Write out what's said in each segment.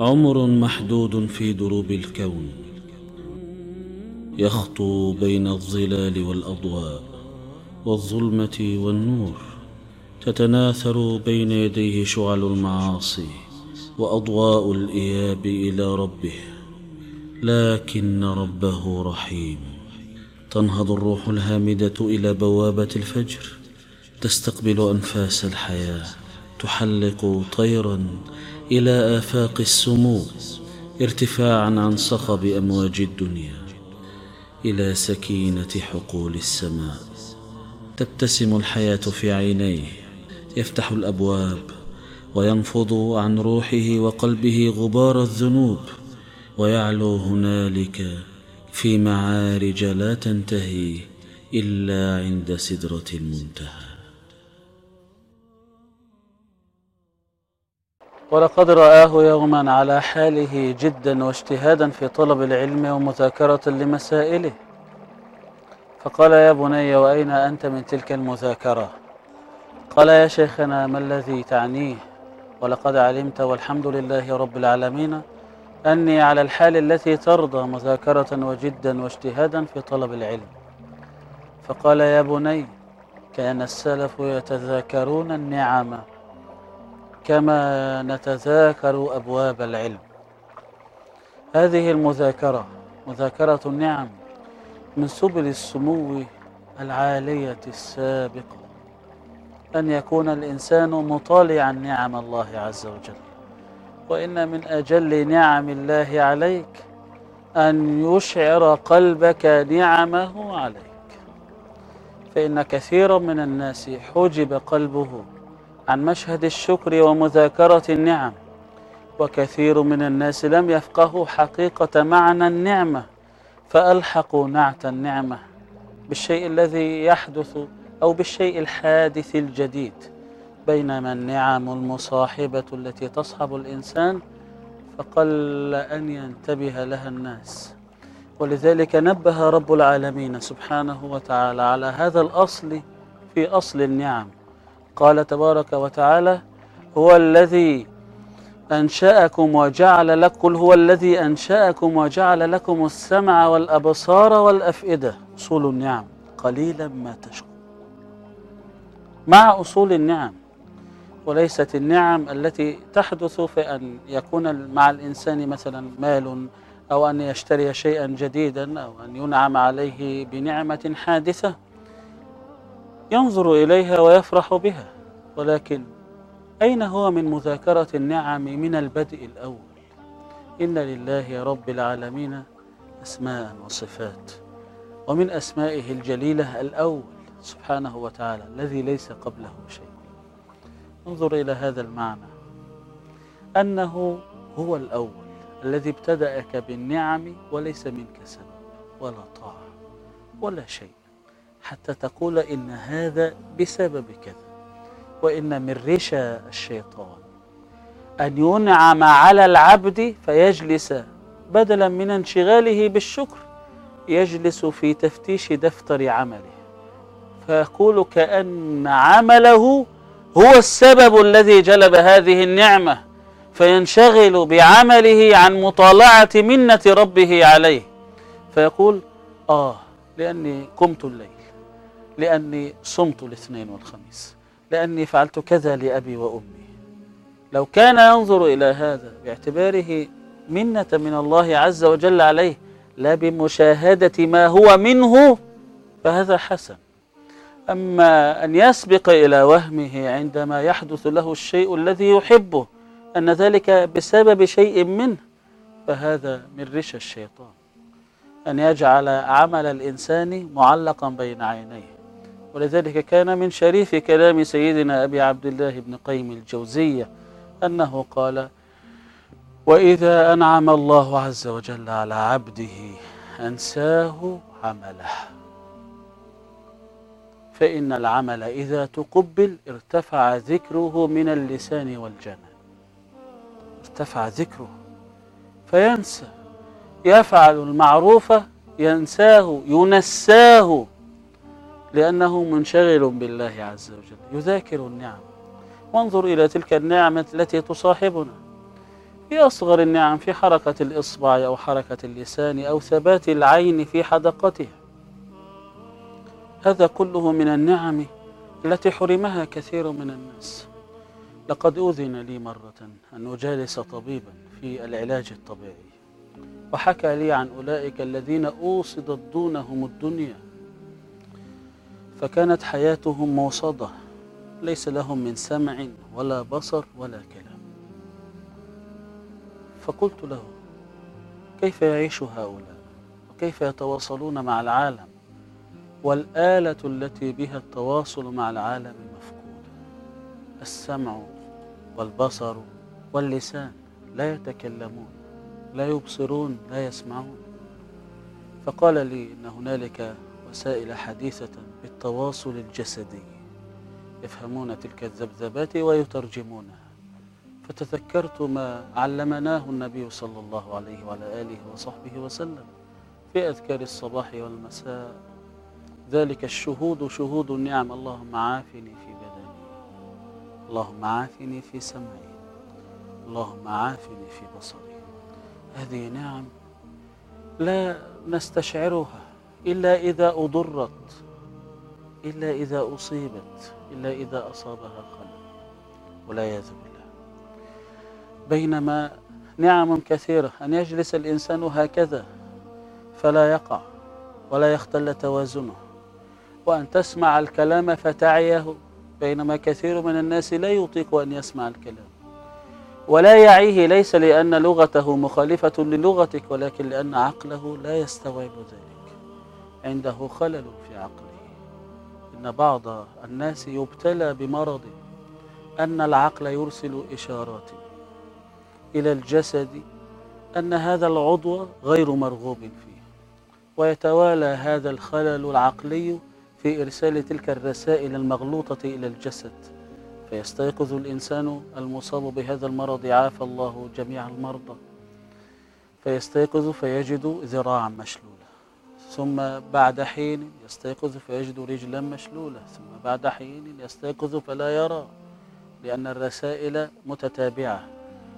عمر محدود في دروب الكون يخطو بين الظلال والأضواء والظلمة والنور تتناثر بين يديه شعل المعاصي وأضواء الإياب إلى ربه لكن ربه رحيم. تنهض الروح الهامدة إلى بوابة الفجر تستقبل أنفاس الحياة تحلق طيرا إلى آفاق السمو ارتفاعا عن صخب أمواج الدنيا إلى سكينة حقول السماء. تبتسم الحياة في عينيه يفتح الأبواب وينفض عن روحه وقلبه غبار الذنوب ويعلو هنالك في معارج لا تنتهي إلا عند سدرة المنتهى. ولقد رآه يوما على حاله جدا واجتهادا في طلب العلم ومذاكرة لمسائله. فقال يا بني وأين أنت من تلك المذاكرة؟ قال يا شيخنا ما الذي تعنيه؟ ولقد علمت والحمد لله رب العالمين أني على الحال التي ترضى مذاكرة وجدا واجتهادا في طلب العلم. فقال يا بني كان السلف يتذاكرون النعم. كما نتذاكر أبواب العلم. هذه المذاكرة مذاكرة النعم من سبل السمو العالية السابقة أن يكون الإنسان مطالعا نعم الله عز وجل. وإن من أجل نعم الله عليك أن يشعر قلبك نعمه عليك. فإن كثيرا من الناس حجب قلبه عن مشهد الشكر ومذاكرة النعم. وكثير من الناس لم يفقهوا حقيقة معنى النعمة فألحقوا نعت النعمة بالشيء الذي يحدث أو بالشيء الحادث الجديد. بينما النعم المصاحبة التي تصحب الإنسان فقل أن ينتبه لها الناس. ولذلك نبه رب العالمين سبحانه وتعالى على هذا الأصل في أصل النعم. قال تبارك وتعالى هو الذي أنشأكم وجعل لكم هو الذي أنشأكم وجعل لكم السمع والأبصار والأفئدة. أصول النعم قليلا ما تشكر مع أصول النعم وليست النعم التي تحدث في أن يكون مع الإنسان مثلا مال أو أن يشتري شيئا جديدا أو أن ينعم عليه بنعمة حادثة. ينظر إليها ويفرح بها ولكن أين هو من مذاكرة النعم من البدء الأول؟ إن لله رب العالمين أسماء وصفات ومن أسمائه الجليلة الأول سبحانه وتعالى الذي ليس قبله شيء. انظر إلى هذا المعنى. أنه هو الأول الذي ابتدأك بالنعم وليس منك سبب ولا طاعة ولا شيء. حتى تقول إن هذا بسبب كذا. وإن من رشا الشيطان أن ينعم على العبد فيجلس بدلا من انشغاله بالشكر يجلس في تفتيش دفتر عمله. فيقول كأن عمله هو السبب الذي جلب هذه النعمة فينشغل بعمله عن مطالعة منة ربه عليه. فيقول آه لأني قمت الليل. لأني صمت الاثنين والخميس لأني فعلت كذا لأبي وأمي. لو كان ينظر إلى هذا باعتباره منة من الله عز وجل عليه لا بمشاهدة ما هو منه فهذا حسن. أما أن يسبق إلى وهمه عندما يحدث له الشيء الذي يحبه أن ذلك بسبب شيء منه فهذا من رشا الشيطان. أن يجعل عمل الإنسان معلقا بين عينيه. ولذلك كان من شريف كلام سيدنا أبي عبد الله بن قيم الجوزية أنه قال وإذا أنعم الله عز وجل على عبده أنساه عمله. فإن العمل إذا تقبل ارتفع ذكره من اللسان والجنان ارتفع ذكره. فينسى. يفعل المعروف ينساه ينساه. لأنه منشغل بالله عز وجل يذاكر النعم. وانظر إلى تلك النعمة التي تصاحبنا. في أصغر النعم في حركة الإصبع أو حركة اللسان أو ثبات العين في حدقتها. هذا كله من النعم التي حرمها كثير من الناس. لقد أذن لي مرة أن أجالس طبيبا في العلاج الطبيعي وحكى لي عن أولئك الذين أوصدت دونهم الدنيا. فكانت حياتهم موصدة. ليس لهم من سمع ولا بصر ولا كلام. فقلت له كيف يعيش هؤلاء؟ وكيف يتواصلون مع العالم؟ والآلة التي بها التواصل مع العالم مفقودة. السمع والبصر واللسان لا يتكلمون لا يبصرون لا يسمعون. فقال لي إن هنالك وسائل حديثة بالتواصل الجسدي. يفهمون تلك الذبذبات ويترجمونها. فتذكرت ما علمناه النبي صلى الله عليه وعلى آله وصحبه وسلم في أذكار الصباح والمساء. ذلك الشهود شهود النعم. اللهم عافني في بدني. اللهم عافني في سمعي. اللهم عافني في بصري. هذه نعم لا نستشعرها إلا إذا أضرت. إلا إذا أصيبت إلا إذا أصابها خلل والعياذ بالله. بينما نعم كثيرة أن يجلس الإنسان هكذا فلا يقع ولا يختل توازنه. وأن تسمع الكلام فتعيه بينما كثير من الناس لا يطيق أن يسمع الكلام. ولا يعيه ليس لأن لغته مخالفة للغتك ولكن لأن عقله لا يستوعب ذلك. عنده خلل في عقله. إن بعض الناس يبتلى بمرض أن العقل يرسل إشارات إلى الجسد أن هذا العضو غير مرغوب فيه ويتوالى هذا الخلل العقلي في إرسال تلك الرسائل المغلوطة إلى الجسد فيستيقظ الإنسان المصاب بهذا المرض عافى الله جميع المرضى فيستيقظ فيجد ذراعا مشلولة ثم بعد حين يستيقظ فيجد رجلا مشلولة ثم بعد حين يستيقظ فلا يرى لأن الرسائل متتابعة.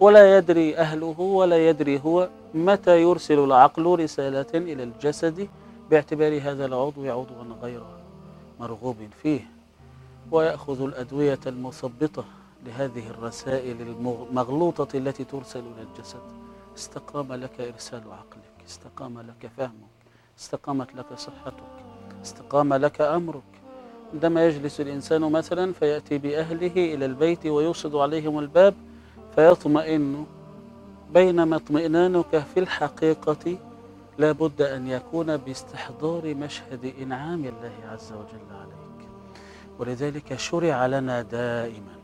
ولا يدري أهله ولا يدري هو متى يرسل العقل رسالة إلى الجسد باعتبار هذا العضو عضوا غير مرغوب فيه. ويأخذ الأدوية المثبطة لهذه الرسائل المغلوطة التي ترسل إلى الجسد. استقام لك إرسال عقلك استقام لك فهمك. استقامت لك صحتك استقام لك أمرك. عندما يجلس الإنسان مثلا فيأتي بأهله إلى البيت ويوصد عليهم الباب فيطمئن. بينما اطمئنانك في الحقيقة لا بد أن يكون باستحضار مشهد إنعام الله عز وجل عليك. ولذلك شرع لنا دائما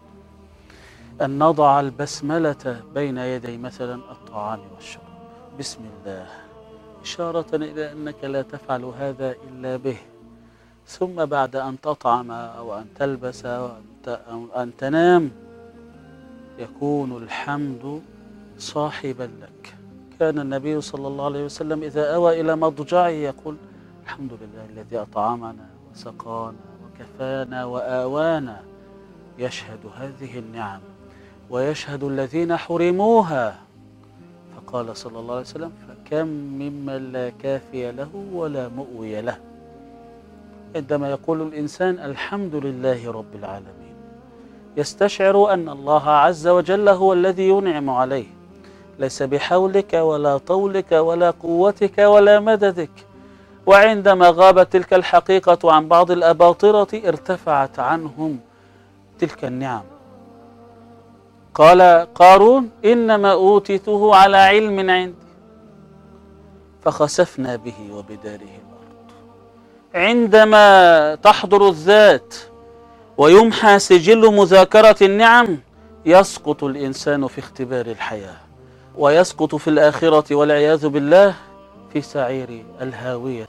أن نضع البسملة بين يدي مثلا الطعام والشراب. بسم الله. إشارة إلى أنك لا تفعل هذا إلا به. ثم بعد أن تطعم أو أن تلبس أو أن تنام يكون الحمد صاحبا لك. كان النبي صلى الله عليه وسلم إذا أوى إلى مضجعه يقول الحمد لله الذي أطعمنا وسقانا وكفانا وآوانا. يشهد هذه النعم ويشهد الذين حرموها. فقال صلى الله عليه وسلم فكم ممن لا كافي له ولا مؤوي له. عندما يقول الإنسان الحمد لله رب العالمين يستشعر أن الله عز وجل هو الذي ينعم عليه. ليس بحولك ولا طولك ولا قوتك ولا مددك. وعندما غابت تلك الحقيقة عن بعض الأباطرة ارتفعت عنهم تلك النعم. قال قارون إنما أوتيته على علم عندي فخسفنا به وبداره الأرض عندما تحضر الذات ويمحى سجل مذاكرة النعم يسقط الإنسان في اختبار الحياة ويسقط في الآخرة والعياذ بالله في سعير الهاوية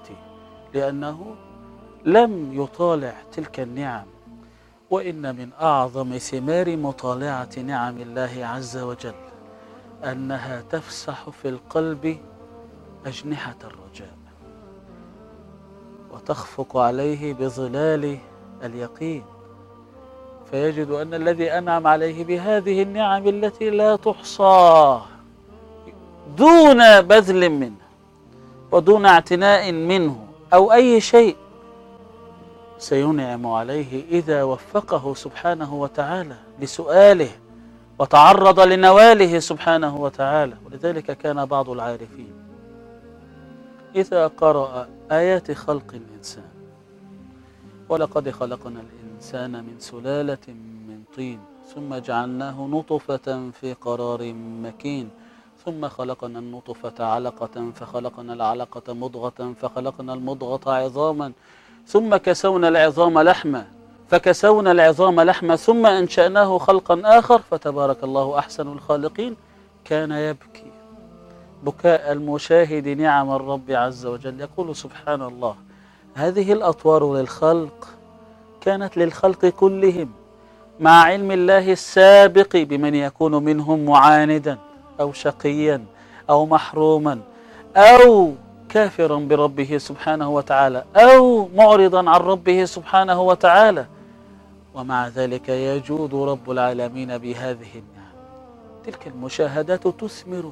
لأنه لم يطالع تلك النعم وإن من أعظم ثمار مطالعة نعم الله عز وجل أنها تفسح في القلب أجنحة الرجاء وتخفق عليه بظلال اليقين. فيجد أن الذي أنعم عليه بهذه النعم التي لا تحصى دون بذل منه ودون اعتناء منه أو أي شيء سينعم عليه إذا وفقه سبحانه وتعالى لسؤاله وتعرض لنواله سبحانه وتعالى. ولذلك كان بعض العارفين إذا قرأ آيات خلق الإنسان. ولقد خلقنا الإنسان من سلالة من طين ثم جعلناه نطفة في قرار مكين ثم خلقنا النطفة علقة فخلقنا العلقة مضغة فخلقنا المضغة عظاما ثم كسونا العظام لحما فكسونا العظام لحما ثم أنشأناه خلقا آخر فتبارك الله أحسن الخالقين كان يبكي. بكاء المشاهد نعم الرب عز وجل. يقول سبحان الله هذه الأطوار للخلق كانت للخلق كلهم مع علم الله السابق بمن يكون منهم معاندا أو شقيا أو محروما أو كافرا بربه سبحانه وتعالى أو معرضا عن ربه سبحانه وتعالى. ومع ذلك يجود رب العالمين بهذه النعم. تلك المشاهدات تثمر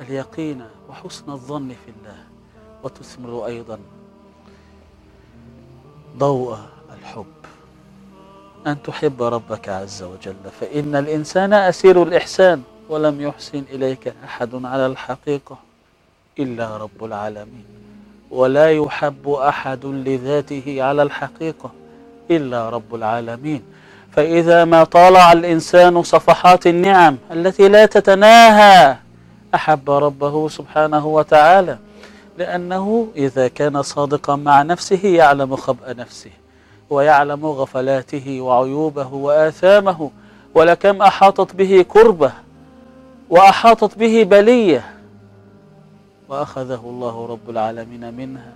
اليقين وحسن الظن في الله وتثمر أيضا ضوء الحب. أن تحب ربك عز وجل فإن الإنسان أسير الإحسان ولم يحسن إليك أحد على الحقيقة إلا رب العالمين. ولا يحب أحد لذاته على الحقيقة إلا رب العالمين. فإذا ما طالع الإنسان صفحات النعم التي لا تتناهى أحب ربه سبحانه وتعالى لأنه إذا كان صادقا مع نفسه يعلم خبأ نفسه ويعلم غفلاته وعيوبه وآثامه ولكم أحاطت به كربة وأحاطت به بلية وأخذه الله رب العالمين منها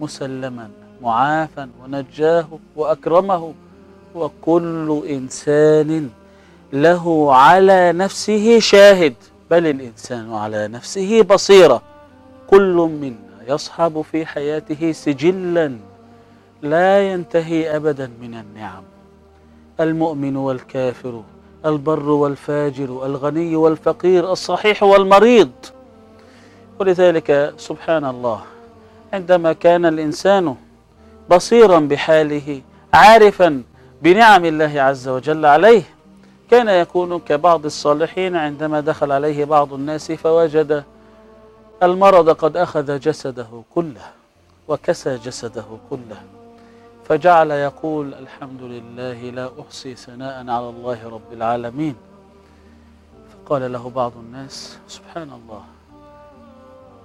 مسلما معافا ونجاه وأكرمه وكل إنسان له على نفسه شاهد. بل الإنسان على نفسه بصيرة. كل منا يصحب في حياته سجلا لا ينتهي أبدا من النعم. المؤمن والكافر البر والفاجر الغني والفقير الصحيح والمريض. ولذلك سبحان الله عندما كان الإنسان بصيرا بحاله عارفا بنعم الله عز وجل عليه كان يكون كبعض الصالحين عندما دخل عليه بعض الناس فوجد المرض قد أخذ جسده كله وكسى جسده كله. فجعل يقول الحمد لله لا أحصي ثناء على الله رب العالمين. فقال له بعض الناس سبحان الله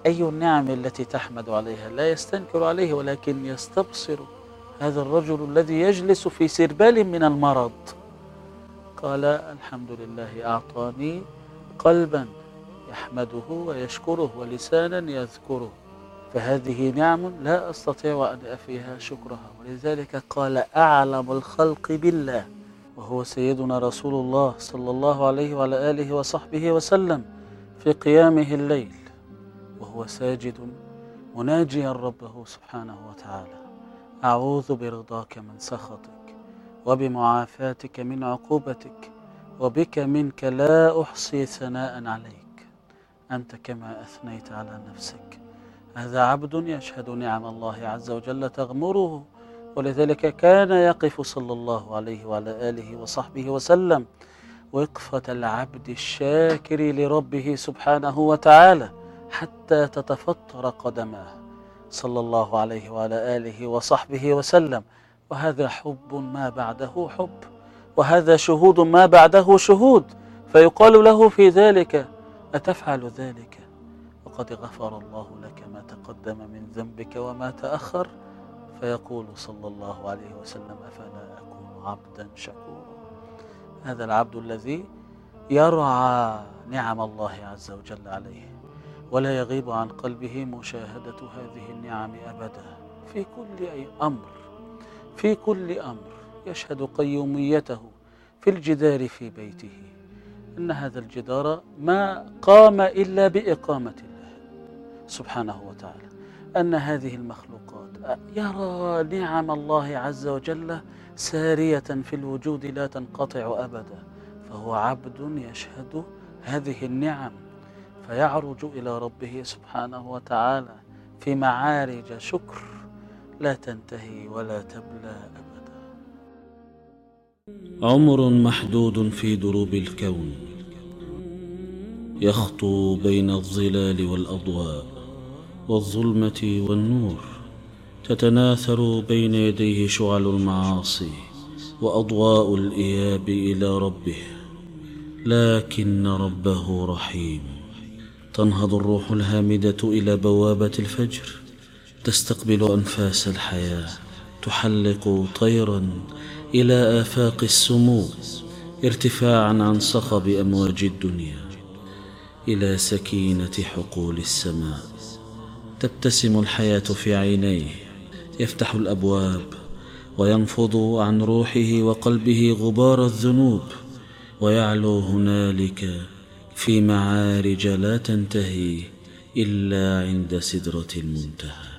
أي النعم التي تحمد عليها؟ لا يستنكر عليه ولكن يستبصر هذا الرجل الذي يجلس في سربال من المرض. قال الحمد لله أعطاني قلبا يحمده ويشكره ولسانا يذكره فهذه نعم لا أستطيع أن أفيها شكرها. ولذلك قال أعلم الخلق بالله وهو سيدنا رسول الله صلى الله عليه وعلى آله وصحبه وسلم في قيامه الليل وهو ساجد مناجيا ربه سبحانه وتعالى. أعوذ برضاك من سخطك. وبمعافاتك من عقوبتك وبك منك لا أحصي ثناء عليك. أنت كما أثنيت على نفسك. هذا عبد يشهد نعم الله عز وجل تغمره ولذلك كان يقف صلى الله عليه وعلى آله وصحبه وسلم وقفة العبد الشاكر لربه سبحانه وتعالى حتى تتفطر قدماه. صلى الله عليه وعلى آله وصحبه وسلم. وهذا حب ما بعده حب وهذا شهود ما بعده شهود. فيقال له في ذلك أتفعل ذلك؟ وقد غفر الله لك ما تقدم من ذنبك وما تأخر. فيقول صلى الله عليه وسلم أفلا أكون عبدا شكورا؟ هذا العبد الذي يرعى نعم الله عز وجل عليه ولا يغيب عن قلبه مشاهدة هذه النعم أبدا. في كل أي أمر. في كل أمر يشهد قيوميته في الجدار في بيته. أن هذا الجدار ما قام إلا بإقامة الله سبحانه وتعالى. أن هذه المخلوقات يرى نعم الله عز وجل سارية في الوجود لا تنقطع أبدا فهو عبد يشهد هذه النعم فيعرج إلى ربه سبحانه وتعالى في معارج شكر. لا تنتهي ولا تبلى أبدا. عمر محدود في دروب الكون. يخطو بين الظلال والأضواء والظلمة والنور. تتناثر بين يديه شعل المعاصي وأضواء الإياب إلى ربه. لكن ربه رحيم. تنهض الروح الهامدة إلى بوابة الفجر. تستقبل أنفاس الحياة تحلق طيرا إلى آفاق السمو ارتفاعا عن صخب أمواج الدنيا. إلى سكينة حقول السماء تبتسم الحياة في عينيه يفتح الأبواب وينفض عن روحه وقلبه غبار الذنوب ويعلو هنالك في معارج لا تنتهي إلا عند سدرة المنتهى.